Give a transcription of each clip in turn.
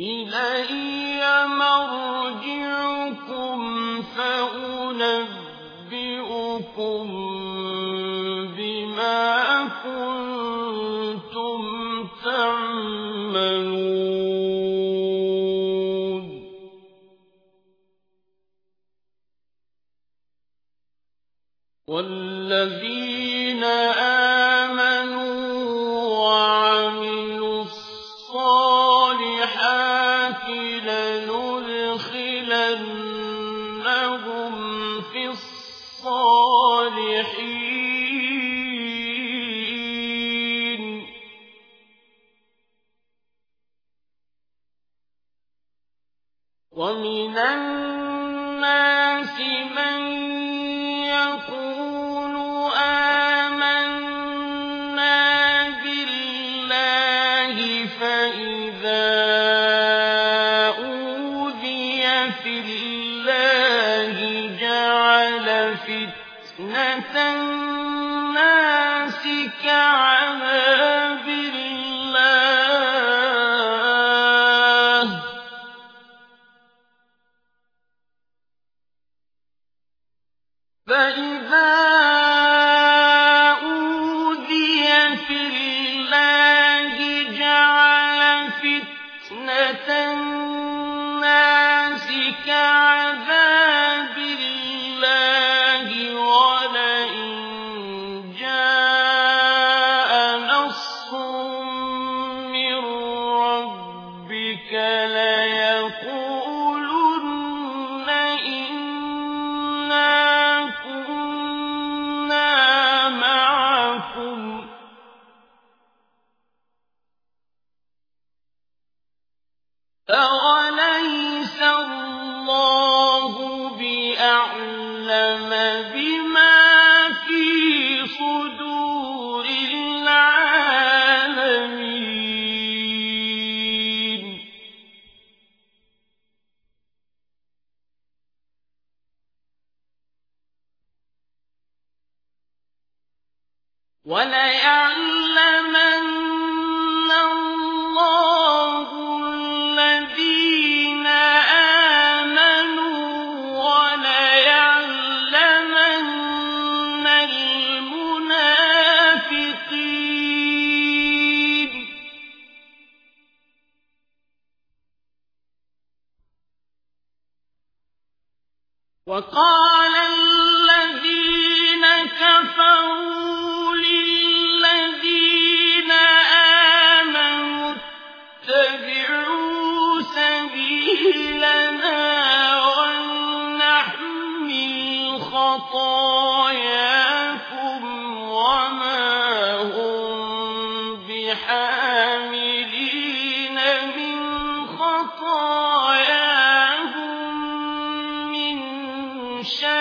إلي مرجعكم فأنبئكم بما كنتم تعملون. والذين آمنوا لندخلنهم في الصالحين. ومن الناس من فتنة الناس كعذاب الله فإذا أوذي في الله جعل فتنة بأعلم بما في صدور العالمين وليعلمن وقال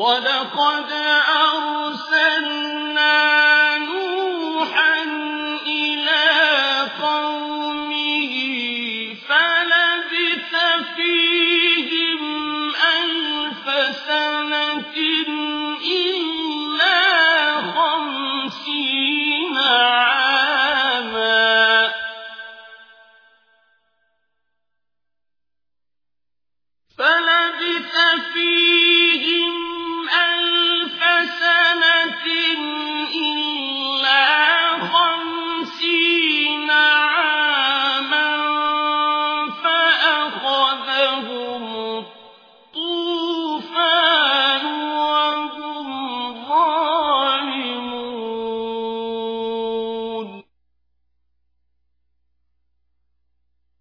ولقد أرسلنا